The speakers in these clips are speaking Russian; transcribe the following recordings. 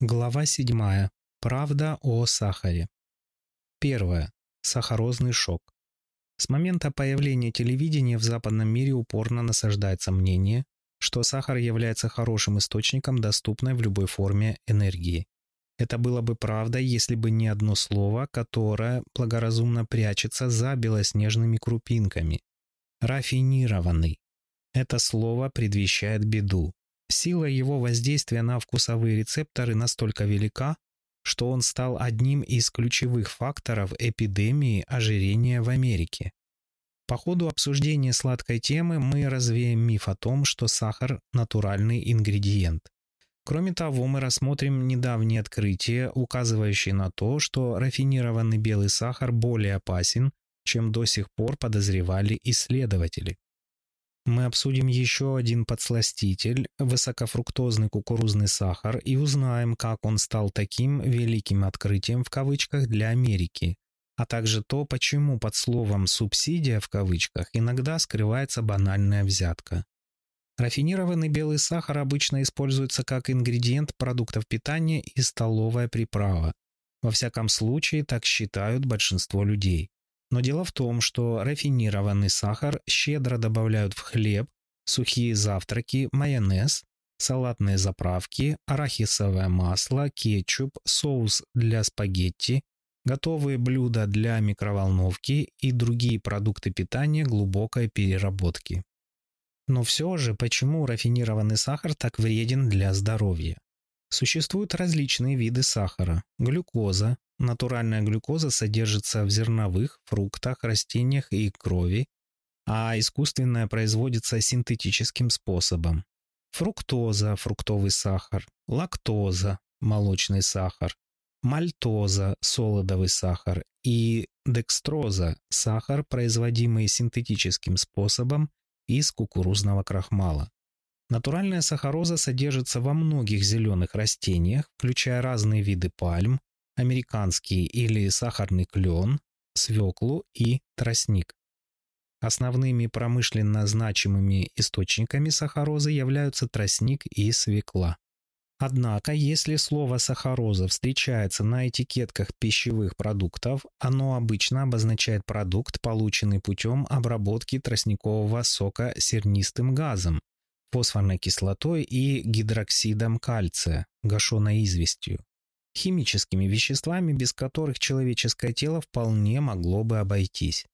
Глава 7. Правда о сахаре. Первое. Сахарозный шок. С момента появления телевидения в западном мире упорно насаждается мнение, что сахар является хорошим источником доступной в любой форме энергии. Это было бы правда, если бы не одно слово, которое благоразумно прячется за белоснежными крупинками. Рафинированный. Это слово предвещает беду, Сила его воздействия на вкусовые рецепторы настолько велика, что он стал одним из ключевых факторов эпидемии ожирения в Америке. По ходу обсуждения сладкой темы мы развеем миф о том, что сахар – натуральный ингредиент. Кроме того, мы рассмотрим недавние открытия, указывающие на то, что рафинированный белый сахар более опасен, чем до сих пор подозревали исследователи. Мы обсудим еще один подсластитель, высокофруктозный кукурузный сахар, и узнаем, как он стал таким «великим открытием» в кавычках для Америки, а также то, почему под словом «субсидия» в кавычках иногда скрывается банальная взятка. Рафинированный белый сахар обычно используется как ингредиент продуктов питания и столовая приправа. Во всяком случае, так считают большинство людей. Но дело в том, что рафинированный сахар щедро добавляют в хлеб, сухие завтраки, майонез, салатные заправки, арахисовое масло, кетчуп, соус для спагетти, готовые блюда для микроволновки и другие продукты питания глубокой переработки. Но все же, почему рафинированный сахар так вреден для здоровья? Существуют различные виды сахара – глюкоза, Натуральная глюкоза содержится в зерновых, фруктах, растениях и крови, а искусственная производится синтетическим способом. Фруктоза – фруктовый сахар, лактоза – молочный сахар, мальтоза – солодовый сахар и декстроза – сахар, производимый синтетическим способом из кукурузного крахмала. Натуральная сахароза содержится во многих зеленых растениях, включая разные виды пальм, американский или сахарный клен, свеклу и тростник. Основными промышленно значимыми источниками сахарозы являются тростник и свекла. Однако, если слово сахароза встречается на этикетках пищевых продуктов, оно обычно обозначает продукт, полученный путем обработки тростникового сока сернистым газом, фосфорной кислотой и гидроксидом кальция, гашеной известью химическими веществами, без которых человеческое тело вполне могло бы обойтись.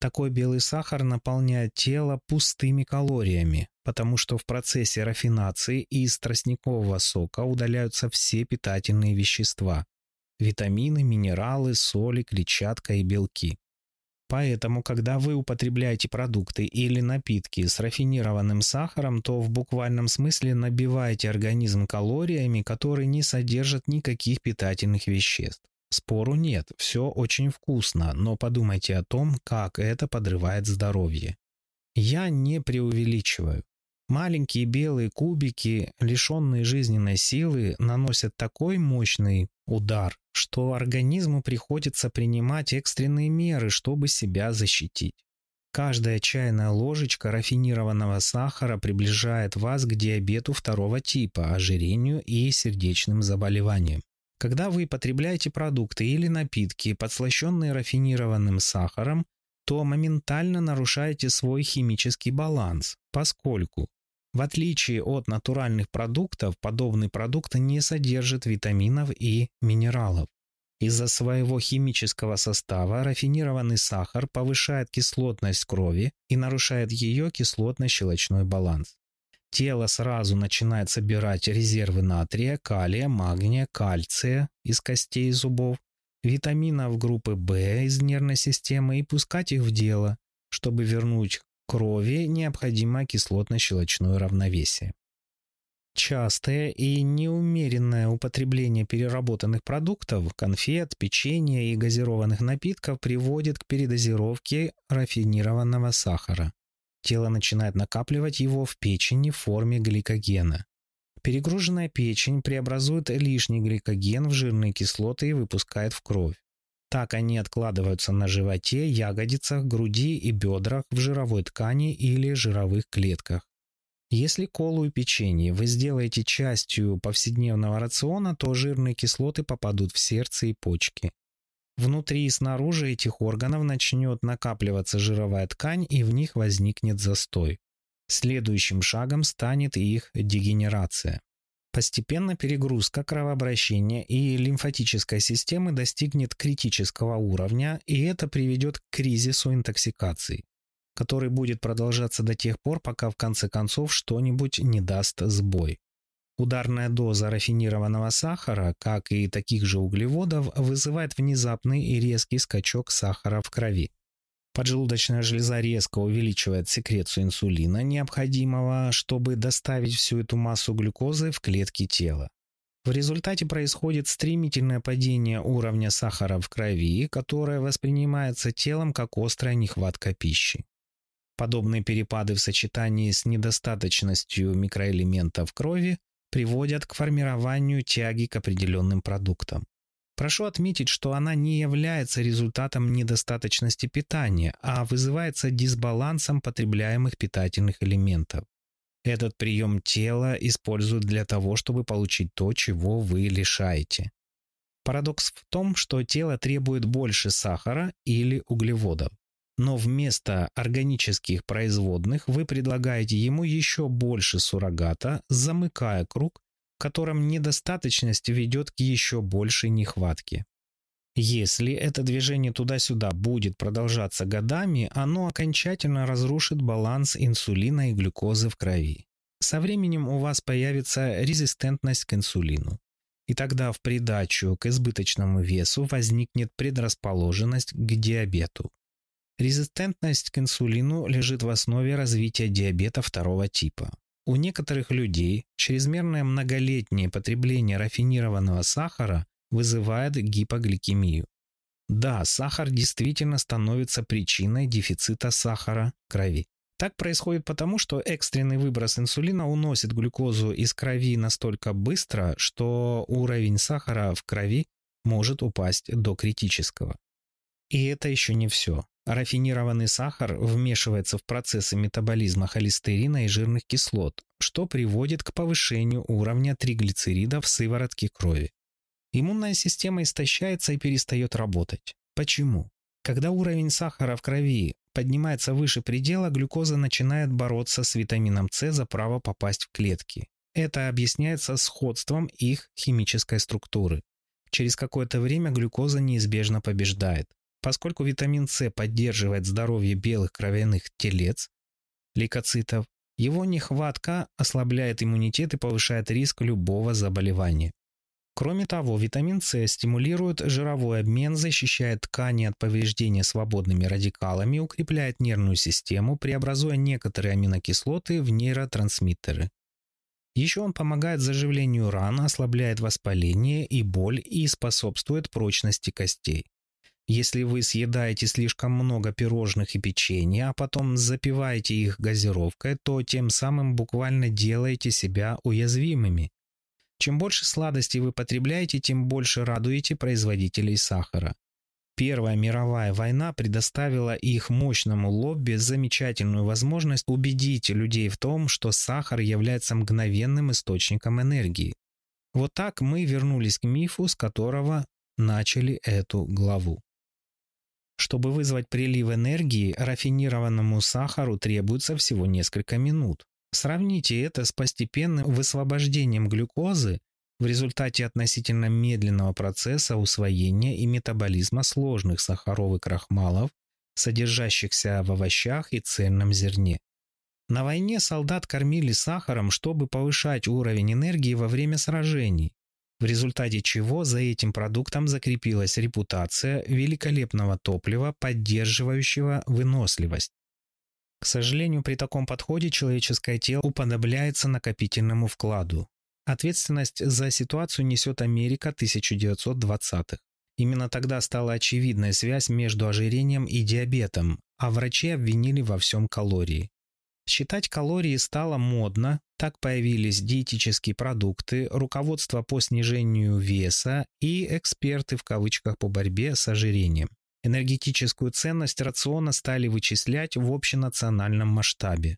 Такой белый сахар наполняет тело пустыми калориями, потому что в процессе рафинации из тростникового сока удаляются все питательные вещества – витамины, минералы, соли, клетчатка и белки. Поэтому, когда вы употребляете продукты или напитки с рафинированным сахаром, то в буквальном смысле набиваете организм калориями, которые не содержат никаких питательных веществ. Спору нет, все очень вкусно, но подумайте о том, как это подрывает здоровье. Я не преувеличиваю. Маленькие белые кубики, лишенные жизненной силы, наносят такой мощный удар, что организму приходится принимать экстренные меры, чтобы себя защитить. Каждая чайная ложечка рафинированного сахара приближает вас к диабету второго типа, ожирению и сердечным заболеваниям. Когда вы потребляете продукты или напитки, подслащенные рафинированным сахаром, то моментально нарушаете свой химический баланс, поскольку в отличие от натуральных продуктов, подобный продукт не содержит витаминов и минералов. Из-за своего химического состава рафинированный сахар повышает кислотность крови и нарушает ее кислотно-щелочной баланс. Тело сразу начинает собирать резервы натрия, калия, магния, кальция из костей и зубов, витаминов группы В из нервной системы и пускать их в дело, чтобы вернуть крови необходимо кислотно-щелочное равновесие. Частое и неумеренное употребление переработанных продуктов, конфет, печенья и газированных напитков приводит к передозировке рафинированного сахара. Тело начинает накапливать его в печени в форме гликогена. Перегруженная печень преобразует лишний гликоген в жирные кислоты и выпускает в кровь. Так они откладываются на животе, ягодицах, груди и бедрах в жировой ткани или жировых клетках. Если колу и печенье вы сделаете частью повседневного рациона, то жирные кислоты попадут в сердце и почки. Внутри и снаружи этих органов начнет накапливаться жировая ткань и в них возникнет застой. Следующим шагом станет их дегенерация. Постепенно перегрузка кровообращения и лимфатической системы достигнет критического уровня, и это приведет к кризису интоксикации, который будет продолжаться до тех пор, пока в конце концов что-нибудь не даст сбой. Ударная доза рафинированного сахара, как и таких же углеводов, вызывает внезапный и резкий скачок сахара в крови. Поджелудочная железа резко увеличивает секрецию инсулина, необходимого, чтобы доставить всю эту массу глюкозы в клетки тела. В результате происходит стремительное падение уровня сахара в крови, которое воспринимается телом как острая нехватка пищи. Подобные перепады в сочетании с недостаточностью микроэлементов крови приводят к формированию тяги к определенным продуктам. Прошу отметить, что она не является результатом недостаточности питания, а вызывается дисбалансом потребляемых питательных элементов. Этот прием тела используют для того, чтобы получить то, чего вы лишаете. Парадокс в том, что тело требует больше сахара или углеводов. Но вместо органических производных вы предлагаете ему еще больше суррогата, замыкая круг котором недостаточность ведет к еще большей нехватке. Если это движение туда-сюда будет продолжаться годами, оно окончательно разрушит баланс инсулина и глюкозы в крови. Со временем у вас появится резистентность к инсулину. И тогда в придачу к избыточному весу возникнет предрасположенность к диабету. Резистентность к инсулину лежит в основе развития диабета второго типа. У некоторых людей чрезмерное многолетнее потребление рафинированного сахара вызывает гипогликемию. Да, сахар действительно становится причиной дефицита сахара крови. Так происходит потому, что экстренный выброс инсулина уносит глюкозу из крови настолько быстро, что уровень сахара в крови может упасть до критического. И это еще не все. Рафинированный сахар вмешивается в процессы метаболизма холестерина и жирных кислот, что приводит к повышению уровня триглицеридов в сыворотке крови. Иммунная система истощается и перестает работать. Почему? Когда уровень сахара в крови поднимается выше предела, глюкоза начинает бороться с витамином С за право попасть в клетки. Это объясняется сходством их химической структуры. Через какое-то время глюкоза неизбежно побеждает. Поскольку витамин С поддерживает здоровье белых кровяных телец, лейкоцитов, его нехватка ослабляет иммунитет и повышает риск любого заболевания. Кроме того, витамин С стимулирует жировой обмен, защищает ткани от повреждения свободными радикалами, укрепляет нервную систему, преобразуя некоторые аминокислоты в нейротрансмиттеры. Еще он помогает заживлению ран, ослабляет воспаление и боль и способствует прочности костей. Если вы съедаете слишком много пирожных и печенья, а потом запиваете их газировкой, то тем самым буквально делаете себя уязвимыми. Чем больше сладостей вы потребляете, тем больше радуете производителей сахара. Первая мировая война предоставила их мощному лобби замечательную возможность убедить людей в том, что сахар является мгновенным источником энергии. Вот так мы вернулись к мифу, с которого начали эту главу. Чтобы вызвать прилив энергии, рафинированному сахару требуется всего несколько минут. Сравните это с постепенным высвобождением глюкозы в результате относительно медленного процесса усвоения и метаболизма сложных сахаров и крахмалов, содержащихся в овощах и цельном зерне. На войне солдат кормили сахаром, чтобы повышать уровень энергии во время сражений в результате чего за этим продуктом закрепилась репутация великолепного топлива, поддерживающего выносливость. К сожалению, при таком подходе человеческое тело уподобляется накопительному вкладу. Ответственность за ситуацию несет Америка 1920-х. Именно тогда стала очевидная связь между ожирением и диабетом, а врачи обвинили во всем калории. Считать калории стало модно, так появились диетические продукты, руководство по снижению веса и эксперты в кавычках по борьбе с ожирением. Энергетическую ценность рациона стали вычислять в общенациональном масштабе.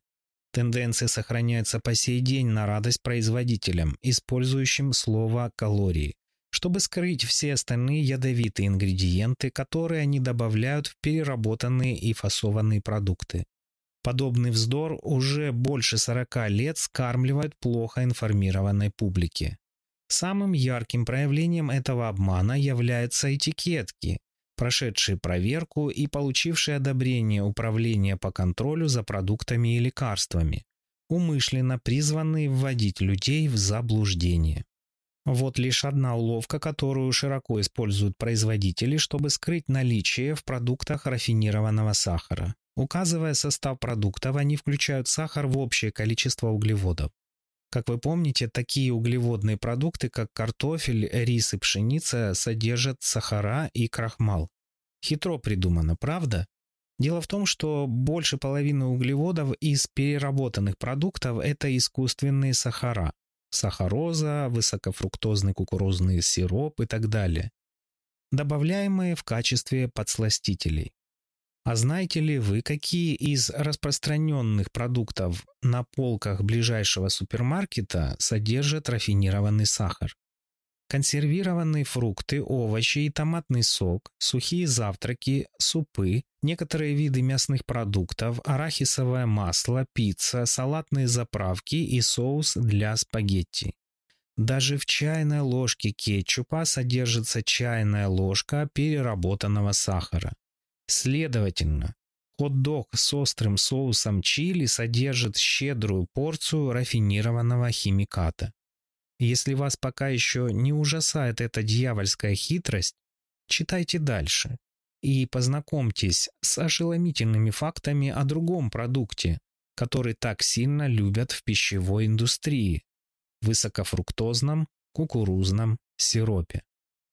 Тенденция сохраняется по сей день на радость производителям, использующим слово «калории», чтобы скрыть все остальные ядовитые ингредиенты, которые они добавляют в переработанные и фасованные продукты. Подобный вздор уже больше 40 лет скармливает плохо информированной публике. Самым ярким проявлением этого обмана являются этикетки, прошедшие проверку и получившие одобрение Управления по контролю за продуктами и лекарствами, умышленно призванные вводить людей в заблуждение. Вот лишь одна уловка, которую широко используют производители, чтобы скрыть наличие в продуктах рафинированного сахара указывая состав продуктов, они включают сахар в общее количество углеводов. Как вы помните, такие углеводные продукты, как картофель, рис и пшеница, содержат сахара и крахмал. Хитро придумано, правда? Дело в том, что больше половины углеводов из переработанных продуктов – это искусственные сахара. Сахароза, высокофруктозный кукурузный сироп и так далее. Добавляемые в качестве подсластителей. А знаете ли вы, какие из распространенных продуктов на полках ближайшего супермаркета содержат рафинированный сахар? Консервированные фрукты, овощи и томатный сок, сухие завтраки, супы, некоторые виды мясных продуктов, арахисовое масло, пицца, салатные заправки и соус для спагетти. Даже в чайной ложке кетчупа содержится чайная ложка переработанного сахара. Следовательно, хот-дог с острым соусом чили содержит щедрую порцию рафинированного химиката. Если вас пока еще не ужасает эта дьявольская хитрость, читайте дальше и познакомьтесь с ошеломительными фактами о другом продукте, который так сильно любят в пищевой индустрии – высокофруктозном кукурузном сиропе.